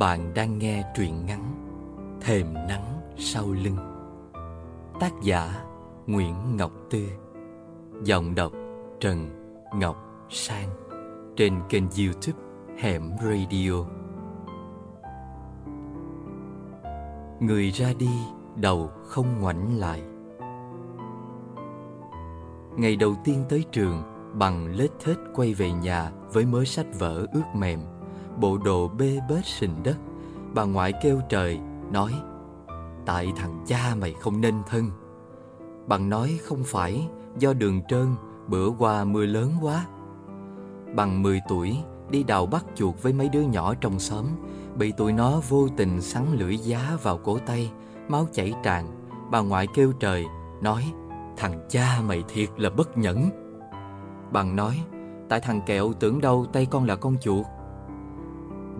Bạn đang nghe truyện ngắn Thềm nắng sau lưng. Tác giả Nguyễn Ngọc Tư Giọng đọc Trần Ngọc Sang. Trên kênh youtube Hẻm Radio. Người ra đi, đầu không ngoảnh lại. Ngày đầu tiên tới trường, Bằng lết thết quay về nhà với mớ sách vở ướt mềm bộ đồ bê bết sình đất. Bà ngoại kêu trời, nói, tại thằng cha mày không nên thân. Bằng nói không phải, do đường trơn, bữa qua mưa lớn quá. Bằng 10 tuổi, đi đào bắt chuột với mấy đứa nhỏ trong xóm, bị tụi nó vô tình sắn lưỡi giá vào cổ tay, máu chảy tràn. Bà ngoại kêu trời, nói, thằng cha mày thiệt là bất nhẫn. Bằng nói, tại thằng kẹo tưởng đâu tay con là con chuột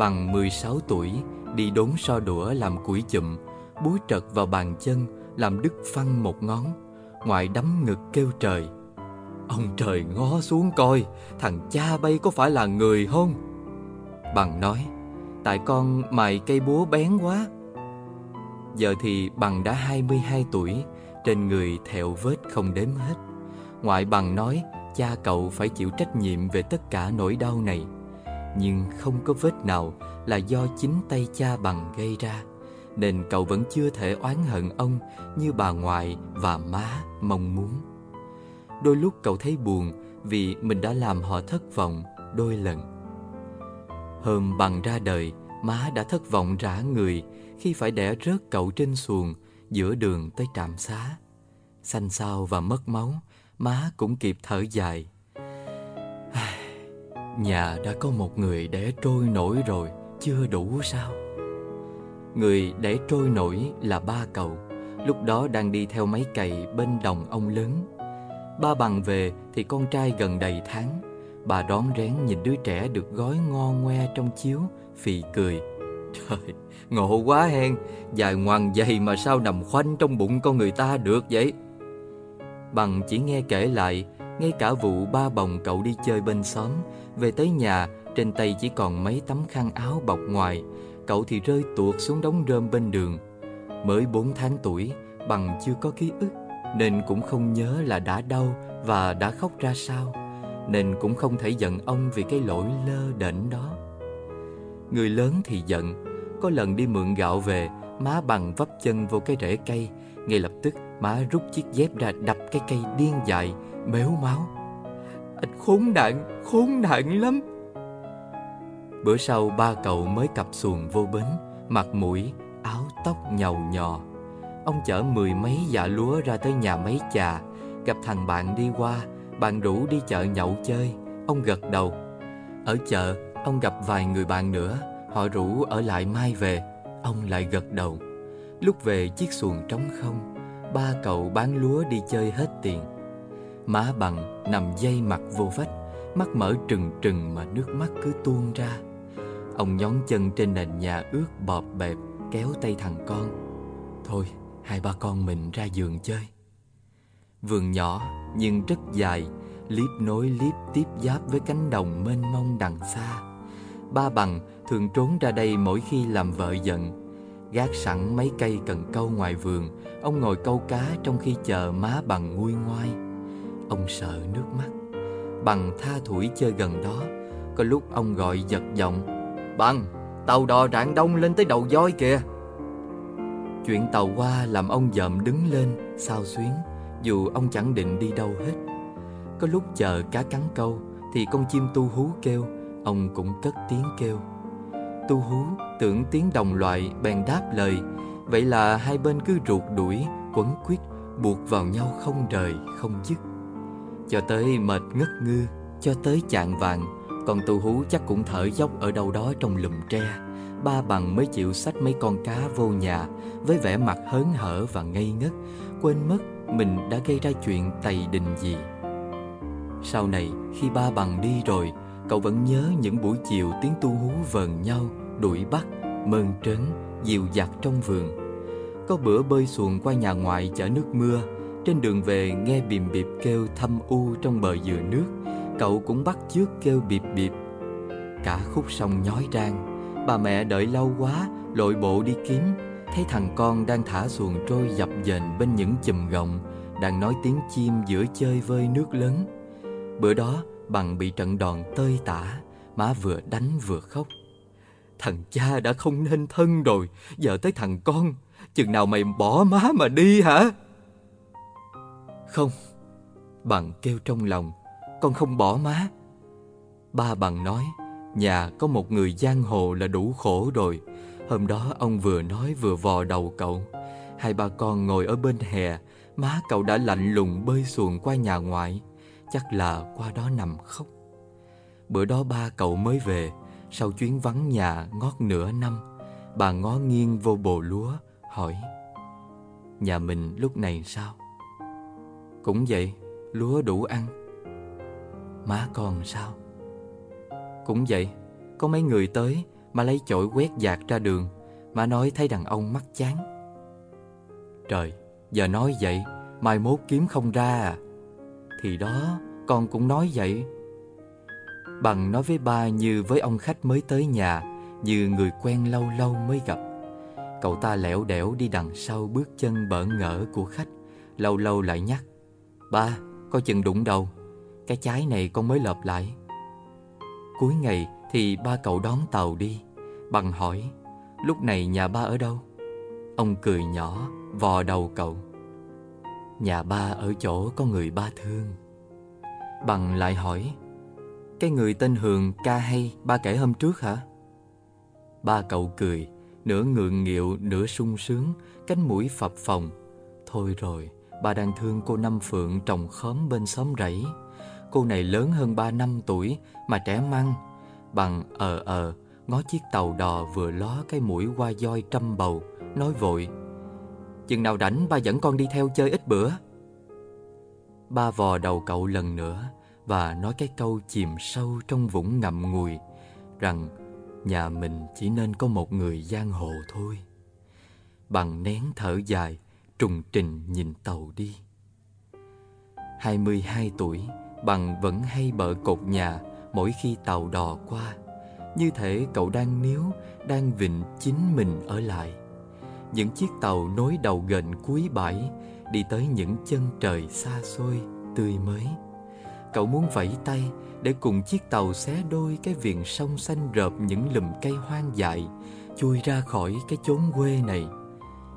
bằng 16 tuổi đi đốn so đũa làm củi chùm, búi trật vào bàn chân làm đứt phăng một ngón, ngoại đấm ngực kêu trời. Ông trời ngó xuống coi, thằng cha bay có phải là người không? Bằng nói, tại con mài cây búa bén quá. Giờ thì bằng đã 22 tuổi, trên người thẹo vết không đếm hết. Ngoại bằng nói, cha cậu phải chịu trách nhiệm về tất cả nỗi đau này nhưng không có vết nào là do chính tay cha bằng gây ra nên cậu vẫn chưa thể oán hận ông như bà ngoại và má mong muốn. Đôi lúc cậu thấy buồn vì mình đã làm họ thất vọng đôi lần. Hôm bằng ra đời, má đã thất vọng rã người khi phải đẻ rớt cậu trên xuồng giữa đường tới trạm xá. Xanh xao và mất máu, má cũng kịp thở dài. Nhà đã có một người để trôi nổi rồi Chưa đủ sao? Người để trôi nổi là ba cậu Lúc đó đang đi theo máy cày bên đồng ông lớn. Ba bằng về thì con trai gần đầy tháng. Bà đón rén nhìn đứa trẻ được gói ngon ngoe trong chiếu Phì cười. Trời, ngộ quá hen Dài ngoằn dày mà sao nằm khoanh trong bụng con người ta được vậy? Bằng chỉ nghe kể lại ngay cả vụ ba bồng cậu đi chơi bên xóm về tới nhà, trên tay chỉ còn mấy tấm khăn áo bọc ngoài, cậu thì rơi tuột xuống đống rơm bên đường. Mới 4 tháng tuổi, bằng chưa có ký ức, nên cũng không nhớ là đã đau và đã khóc ra sao, nên cũng không thể giận ông vì cái lỗi lơ đễnh đó. Người lớn thì giận, có lần đi mượn gạo về, má bằng vấp chân vô cái rễ cây, ngay lập tức má rút chiếc dép ra đập cái cây điên dại, méo máu. Anh khốn nạn, khốn nạn lắm. Bữa sau ba cậu mới cặp xuồng vô bến Mặt mũi, áo tóc nhầu nhò. Ông chở mười mấy dạ lúa ra tới nhà máy chà, Gặp thằng bạn đi qua Bạn rủ đi chợ nhậu chơi. Ông gật đầu. Ở chợ, ông gặp vài người bạn nữa Họ rủ ở lại mai về. Ông lại gật đầu. Lúc về chiếc xuồng trống không Ba cậu bán lúa đi chơi hết tiền. Má bằng nằm dây mặt vô vách, Mắt mở trừng trừng mà nước mắt cứ tuôn ra. Ông nhón chân trên nền nhà ướt bọp bẹp, Kéo tay thằng con. Thôi, hai ba con mình ra giường chơi. Vườn nhỏ nhưng rất dài Liếp nối liếp tiếp giáp với cánh đồng mênh mông đằng xa. Ba bằng thường trốn ra đây mỗi khi làm vợ giận. Gác sẵn mấy cây cần câu ngoài vườn, Ông ngồi câu cá trong khi chờ má bằng nguôi ngoai. Ông sợ nước mắt. Bằng tha thủi chơi gần đó Có lúc ông gọi giật giọng Bằng, tàu đò rạng đông lên tới đầu voi kìa. Chuyện tàu qua làm ông dợm đứng lên sao xuyến Dù ông chẳng định đi đâu hết. Có lúc chờ cá cắn câu Thì con chim tu hú kêu Ông cũng cất tiếng kêu. Tu hú tưởng tiếng đồng loại bèn đáp lời Vậy là hai bên cứ ruột đuổi Quấn quýt buộc vào nhau không rời không dứt cho tới mệt ngất ngư Cho tới chạng vàng. Còn tù hú chắc cũng thở dốc ở đâu đó trong lùm tre. Ba bằng mới chịu xách mấy con cá vô nhà Với vẻ mặt hớn hở và ngây ngất. Quên mất mình đã gây ra chuyện tày đình gì. Sau này khi ba bằng đi rồi Cậu vẫn nhớ những buổi chiều tiếng tu hú vờn nhau Đuổi bắt, mơn trớn, dịu dặt trong vườn. Có bữa bơi xuồng qua nhà ngoại chở nước mưa trên đường về nghe bìm bịp kêu thâm u trong bờ dừa nước Cậu cũng bắt chước kêu bịp bịp Cả khúc sông nhói rang Bà mẹ đợi lâu quá, lội bộ đi kiếm, thấy thằng con đang thả xuồng trôi dập dềnh bên những chùm gọng, đang nói tiếng chim giữa chơi vơi nước lớn. Bữa đó, bằng bị trận đòn tơi tả, má vừa đánh vừa khóc. Thằng cha đã không nên thân rồi, giờ tới thằng con, chừng nào mày bỏ má mà đi hả? Không, bằng kêu trong lòng, con không bỏ má. Ba bằng nói, nhà có một người giang hồ là đủ khổ rồi. Hôm đó ông vừa nói vừa vò đầu cậu. Hai ba con ngồi ở bên hè, má cậu đã lạnh lùng bơi xuồng qua nhà ngoại. Chắc là qua đó nằm khóc. Bữa đó ba cậu mới về, sau chuyến vắng nhà ngót nửa năm. Bà ngó nghiêng vô bồ lúa, hỏi Nhà mình lúc này sao? Cũng vậy, lúa đủ ăn. Má còn sao? Cũng vậy, có mấy người tới mà lấy chổi quét dạt ra đường Mà nói thấy đàn ông mắc chán. Trời, giờ nói vậy Mai mốt kiếm không ra à. Thì đó, con cũng nói vậy. Bằng nói với ba như với ông khách mới tới nhà Như người quen lâu lâu mới gặp. Cậu ta lẻo đẻo đi đằng sau bước chân bỡ ngỡ của khách Lâu lâu lại nhắc. Ba, coi chừng đụng đầu. Cái trái này con mới lợp lại. Cuối ngày thì ba cậu đón tàu đi. Bằng hỏi Lúc này nhà ba ở đâu? Ông cười nhỏ vò đầu cậu. Nhà ba ở chỗ có người ba thương. Bằng lại hỏi Cái người tên Hường ca hay ba kể hôm trước hả? Ba cậu cười Nửa ngượng nghịu nửa sung sướng Cánh mũi phập phồng. Thôi rồi Bà đang thương, cô Năm Phượng trồng khóm bên xóm rẫy. Cô này lớn hơn ba năm tuổi Mà trẻ măng. Bằng ờ ờ Ngó chiếc tàu đò vừa ló cái mũi qua voi trăm bầu, Nói vội, Chừng nào rảnh ba dẫn con đi theo chơi ít bữa. Ba vò đầu cậu lần nữa Và nói cái câu chìm sâu trong vũng ngậm ngùi, Rằng nhà mình chỉ nên có một người giang hồ thôi. Bằng nén thở dài trùng trình nhìn tàu đi. 22 tuổi, Bằng vẫn hay bợ cột nhà, Mỗi khi tàu đò qua, Như thể cậu đang níu, Đang vịnh chính mình ở lại. Những chiếc tàu nối đầu gần cuối bãi, Đi tới những chân trời xa xôi, Tươi mới. Cậu muốn vẫy tay Để cùng chiếc tàu xé đôi Cái viền sông xanh rợp những lùm cây hoang dại, Chui ra khỏi cái chốn quê này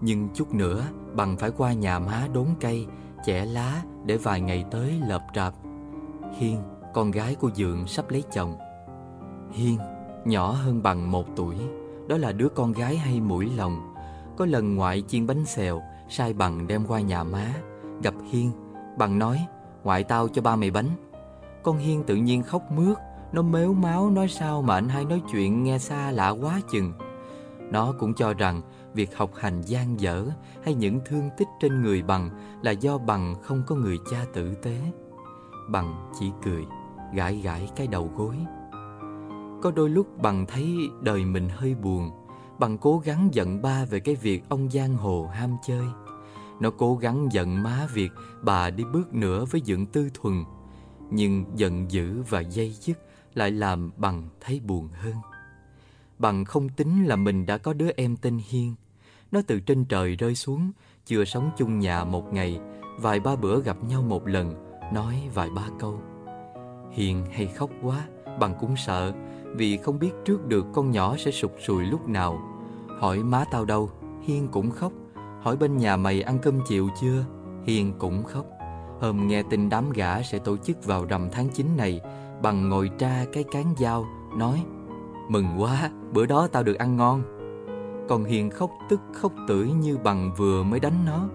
nhưng chút nữa bằng phải qua nhà má đốn cây Chẻ lá để vài ngày tới lợp rạp. Hiên, con gái của Dượng sắp lấy chồng. Hiên, nhỏ hơn bằng một tuổi Đó là đứa con gái hay mũi lòng. Có lần ngoại chiên bánh xèo Sai bằng đem qua nhà má. Gặp Hiên Bằng nói Ngoại tao cho ba mày bánh. Con Hiên tự nhiên khóc mướt Nó mếu máu nói sao mà anh hai nói chuyện nghe xa lạ quá chừng. Nó cũng cho rằng việc học hành gian dở hay những thương tích trên người bằng là do bằng không có người cha tử tế. Bằng chỉ cười, gãi gãi cái đầu gối. Có đôi lúc bằng thấy đời mình hơi buồn, bằng cố gắng giận ba về cái việc ông giang hồ ham chơi. Nó cố gắng giận má việc bà đi bước nữa với dưỡng tư thuần, nhưng giận dữ và dây dứt lại làm bằng thấy buồn hơn. Bằng không tính là mình đã có đứa em tên Hiên nó từ trên trời rơi xuống Chưa sống chung nhà một ngày. Vài ba bữa gặp nhau một lần Nói vài ba câu. Hiền hay khóc quá Bằng cũng sợ Vì không biết trước được con nhỏ sẽ sụt sùi lúc nào. Hỏi má tao đâu Hiên cũng khóc. Hỏi bên nhà mày ăn cơm chiều chưa Hiền cũng khóc. Hôm nghe tin đám gã sẽ tổ chức vào rằm tháng 9 này Bằng ngồi tra cái cán dao Nói Mừng quá, bữa đó tao được ăn ngon còn Hiền khóc tức khóc tưởi như bằng vừa mới đánh nó.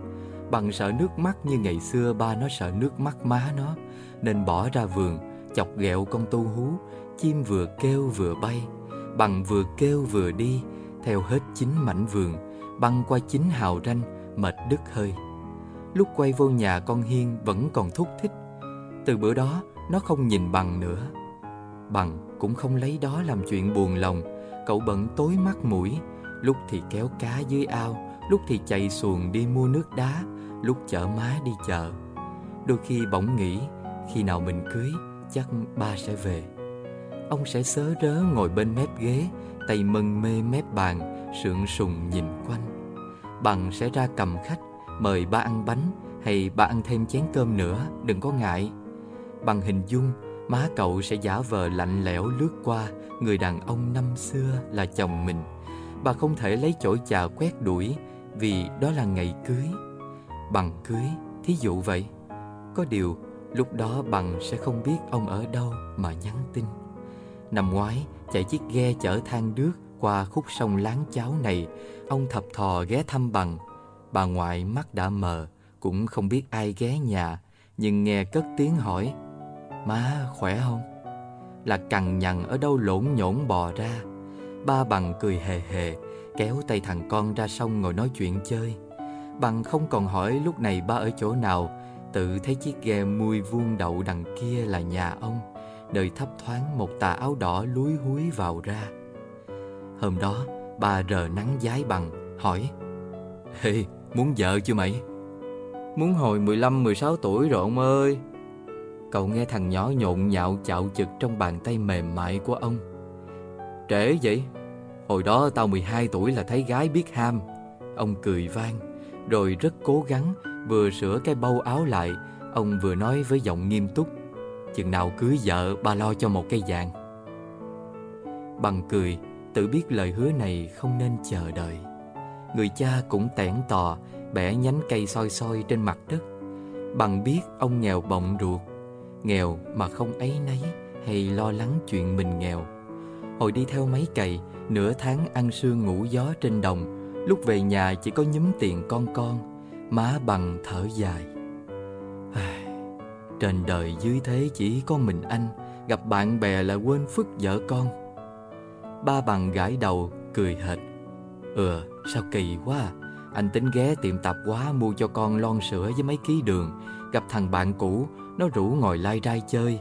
Bằng sợ nước mắt như ngày xưa ba nó sợ nước mắt má nó. Nên bỏ ra vườn, Chọc ghẹo con tu hú. Chim vừa kêu vừa bay, Bằng vừa kêu vừa đi. Theo hết chín mảnh vườn, Băng qua chín hào ranh, Mệt đứt hơi. Lúc quay vô nhà con Hiên vẫn còn thúc thích. Từ bữa đó, Nó không nhìn bằng nữa. Bằng cũng không lấy đó làm chuyện buồn lòng. Cậu bận tối mắt mũi Lúc thì kéo cá dưới ao Lúc thì chạy xuồng đi mua nước đá Lúc chở má đi chợ Đôi khi bỗng nghĩ Khi nào mình cưới Chắc ba sẽ về Ông sẽ sớ rớ ngồi bên mép ghế tay mân mê mép bàn, sượng sùng nhìn quanh. Bằng sẽ ra cầm khách, mời ba ăn bánh hay ba ăn thêm chén cơm nữa, đừng có ngại. Bằng hình dung, má cậu sẽ giả vờ lạnh lẽo lướt qua người đàn ông năm xưa là chồng mình. Bà không thể lấy chổi chà quét đuổi vì đó là ngày cưới. Bằng cưới, thí dụ vậy. Có điều, lúc đó Bằng sẽ không biết ông ở đâu mà nhắn tin. Năm ngoái, chạy chiếc ghe chở than đước qua khúc sông láng cháo này, ông thập thò ghé thăm Bằng. Bà ngoại mắt đã mờ, cũng không biết ai ghé nhà, nhưng nghe cất tiếng hỏi, Má khỏe không? Là cằn nhằn ở đâu lộn nhổn bò ra. Ba Bằng cười hề hề, kéo tay thằng con ra sông ngồi nói chuyện chơi. Bằng không còn hỏi lúc này ba ở chỗ nào, tự thấy chiếc ghe mui vuông đậu đằng kia là nhà ông, nơi thấp thoáng một tà áo đỏ lúi húi vào ra. Hôm đó, ba rờ nắng giái bằng, hỏi Ê, muốn vợ chưa mày? Muốn hồi 15-16 tuổi rồi ông ơi Cậu nghe thằng nhỏ nhộn nhạo chạo chực trong bàn tay mềm mại của ông Trễ vậy? Hồi đó tao 12 tuổi là thấy gái biết ham. Ông cười vang, Rồi rất cố gắng Vừa sửa cái bâu áo lại. Ông vừa nói với giọng nghiêm túc, Chừng nào cưới vợ, ba lo cho một cây vàng Bằng cười, Tự biết lời hứa này không nên chờ đợi. Người cha cũng tẻn tò, Bẻ nhánh cây soi soi trên mặt đất. Bằng biết ông nghèo bọng ruột, Nghèo mà không ấy nấy Hay lo lắng chuyện mình nghèo. Hồi đi theo máy cày, Nửa tháng ăn sương ngủ gió trên đồng. Lúc về nhà chỉ có nhúm tiền con con, Má bằng thở dài. Trên đời dưới thế chỉ có mình anh, Gặp bạn bè là quên phức vợ con. Ba bằng gãi đầu, cười hệt. Ừ sao kỳ quá à, Anh tính ghé tiệm tạp quá mua cho con lon sữa với mấy ký đường, Gặp thằng bạn cũ, Nó rủ ngồi lai rai chơi.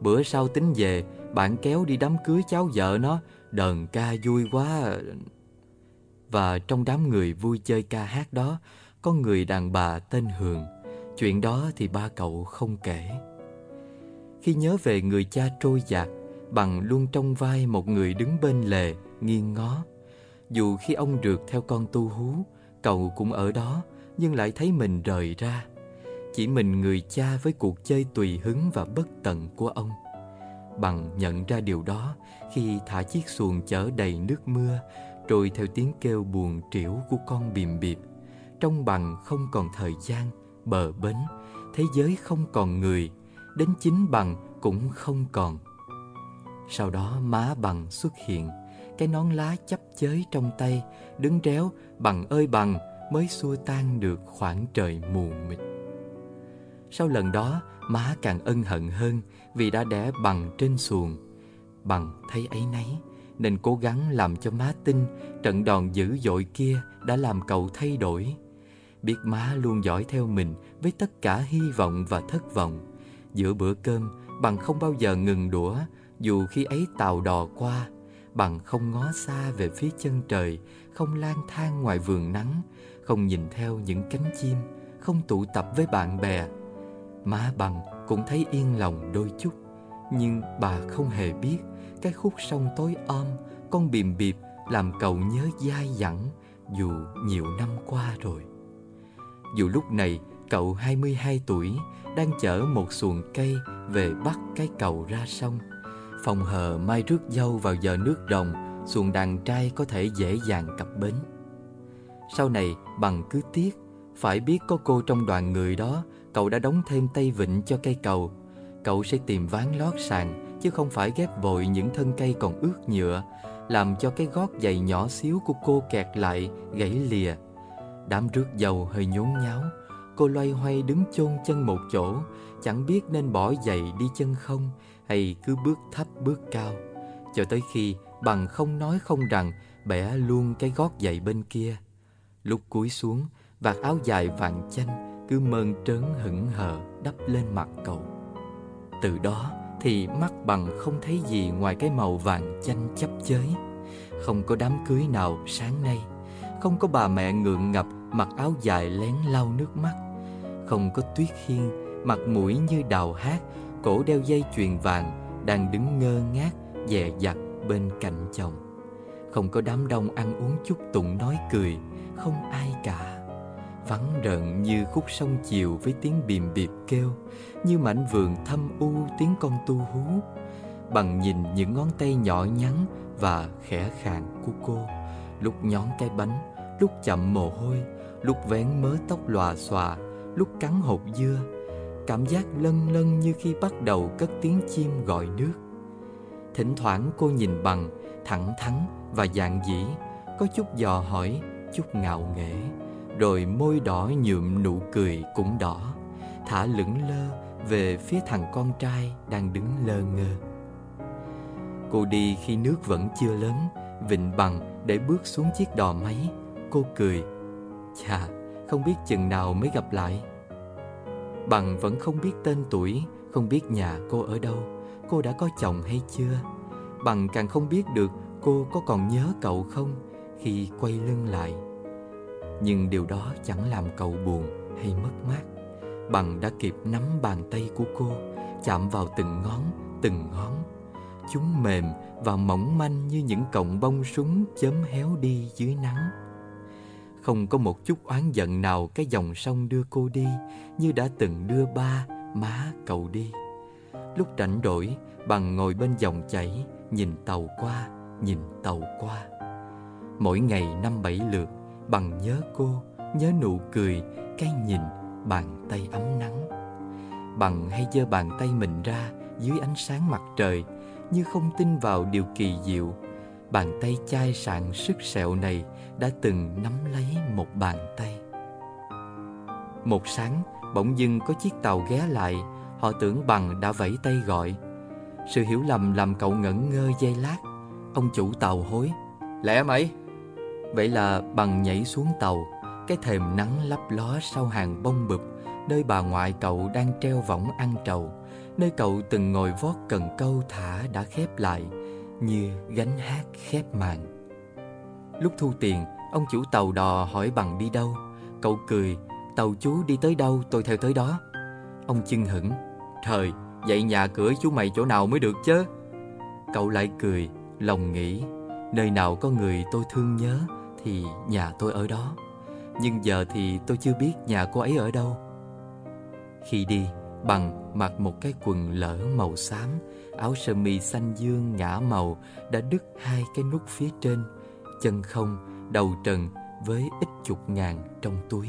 Bữa sau tính về, Bạn kéo đi đám cưới cháu vợ nó, Đờn ca vui quá. Và trong đám người vui chơi ca hát đó, Có người đàn bà tên Hường. Chuyện đó thì ba cậu không kể. Khi nhớ về người cha trôi dạt, Bằng luôn trong vai một người đứng bên lề, Nghiêng ngó. Dù khi ông rượt theo con tu hú, Cậu cũng ở đó, Nhưng lại thấy mình rời ra. Chỉ mình người cha với cuộc chơi tùy hứng và bất tận của ông Bằng nhận ra điều đó khi thả chiếc xuồng chở đầy nước mưa trôi theo tiếng kêu buồn triểu của con bìm bịp. Trong bằng không còn thời gian, bờ bến, thế giới không còn người, đến chính bằng cũng không còn. Sau đó má bằng xuất hiện, cái nón lá chấp chới trong tay, đứng réo bằng ơi bằng mới xua tan được khoảng trời mù mịt. Sau lần đó, má càng ân hận hơn vì đã đẻ bằng trên xuồng. Bằng thấy ấy nấy, nên cố gắng làm cho má tin trận đòn dữ dội kia đã làm cậu thay đổi. Biết má luôn dõi theo mình với tất cả hy vọng và thất vọng. Giữa bữa cơm, bằng không bao giờ ngừng đũa, dù khi ấy tàu đò qua. Bằng không ngó xa về phía chân trời, không lang thang ngoài vườn nắng, không nhìn theo những cánh chim, không tụ tập với bạn bè. Má bằng cũng thấy yên lòng đôi chút. Nhưng bà không hề biết, Cái khúc sông tối om, Con bìm bịp làm cậu nhớ dai dẳng Dù nhiều năm qua rồi. Dù lúc này cậu 22 tuổi Đang chở một xuồng cây Về bắt cái cầu ra sông, Phòng hờ mai rước dâu vào giờ nước đồng Xuồng đàn trai có thể dễ dàng cập bến. Sau này bằng cứ tiếc phải biết có cô trong đoàn người đó cậu đã đóng thêm tay vịn cho cây cầu. Cậu sẽ tìm ván lót sàn, chứ không phải ghép vội những thân cây còn ướt nhựa, làm cho cái gót giày nhỏ xíu của cô kẹt lại, gãy lìa. Đám rước dầu hơi nhốn nháo, cô loay hoay đứng chôn chân một chỗ, chẳng biết nên bỏ giày đi chân không hay cứ bước thấp bước cao. Cho tới khi bằng không nói không rằng bẻ luôn cái gót giày bên kia. Lúc cúi xuống, vạt áo dài vàng chanh cứ mơn trớn hững hờ đắp lên mặt cậu. Từ đó thì mắt bằng không thấy gì ngoài cái màu vàng chanh chấp chới. Không có đám cưới nào sáng nay, không có bà mẹ ngượng ngập mặc áo dài lén lau nước mắt, không có tuyết hiên mặt mũi như đào hát, cổ đeo dây chuyền vàng đang đứng ngơ ngác dè dặt bên cạnh chồng. Không có đám đông ăn uống chúc tụng nói cười Không ai cả Vắng rợn như khúc sông chiều với tiếng bìm bịp kêu Như mảnh vườn thâm u tiếng con tu hú Bằng nhìn những ngón tay nhỏ nhắn và khẽ khàng của cô. Lúc nhón cái bánh, lúc chậm mồ hôi Lúc vén mớ tóc lòa xòa, lúc cắn hột dưa Cảm giác lân lân như khi bắt đầu cất tiếng chim gọi nước. Thỉnh thoảng cô nhìn bằng, thẳng thắn và dạng dĩ Có chút dò hỏi, chút ngạo nghễ. Rồi môi đỏ nhuộm nụ cười cũng đỏ Thả lững lơ về phía thằng con trai đang đứng lơ ngơ. Cô đi khi nước vẫn chưa lớn Vịnh bằng để bước xuống chiếc đò máy. Cô cười Chà, không biết chừng nào mới gặp lại. Bằng vẫn không biết tên tuổi Không biết nhà cô ở đâu Cô đã có chồng hay chưa? Bằng càng không biết được cô có còn nhớ cậu không Khi quay lưng lại. Nhưng điều đó chẳng làm cậu buồn hay mất mát. Bằng đã kịp nắm bàn tay của cô Chạm vào từng ngón, từng ngón. Chúng mềm và mỏng manh như những cọng bông súng chớm héo đi dưới nắng. Không có một chút oán giận nào cái dòng sông đưa cô đi Như đã từng đưa ba, má cậu đi. Lúc rảnh rỗi, bằng ngồi bên dòng chảy Nhìn tàu qua, nhìn tàu qua. Mỗi ngày năm bảy lượt Bằng nhớ cô, nhớ nụ cười Cái nhìn, bàn tay ấm nắng Bằng hay giơ bàn tay mình ra Dưới ánh sáng mặt trời Như không tin vào điều kỳ diệu Bàn tay chai sạn sức sẹo này đã từng nắm lấy một bàn tay. Một sáng, bỗng dưng có chiếc tàu ghé lại, họ tưởng bằng đã vẫy tay gọi. Sự hiểu lầm làm cậu ngẩn ngơ giây lát. Ông chủ tàu hối, lẽ mày! Vậy là bằng nhảy xuống tàu, cái thềm nắng lấp ló sau hàng bông bụp, nơi bà ngoại cậu đang treo võng ăn trầu, nơi cậu từng ngồi vót cần câu thả đã khép lại, như gánh hát khép màn. Lúc thu tiền, ông chủ tàu đò hỏi bằng đi đâu. Cậu cười, tàu chú đi tới đâu tôi theo tới đó. Ông chưng hửng, trời, vậy nhà cửa chú mày chỗ nào mới được chứ? Cậu lại cười, lòng nghĩ, nơi nào có người tôi thương nhớ thì nhà tôi ở đó. Nhưng giờ thì tôi chưa biết nhà cô ấy ở đâu. Khi đi, bằng mặc một cái quần lỡ màu xám, áo sơ mi xanh dương ngã màu đã đứt hai cái nút phía trên chân không, đầu trần với ít chục ngàn trong túi.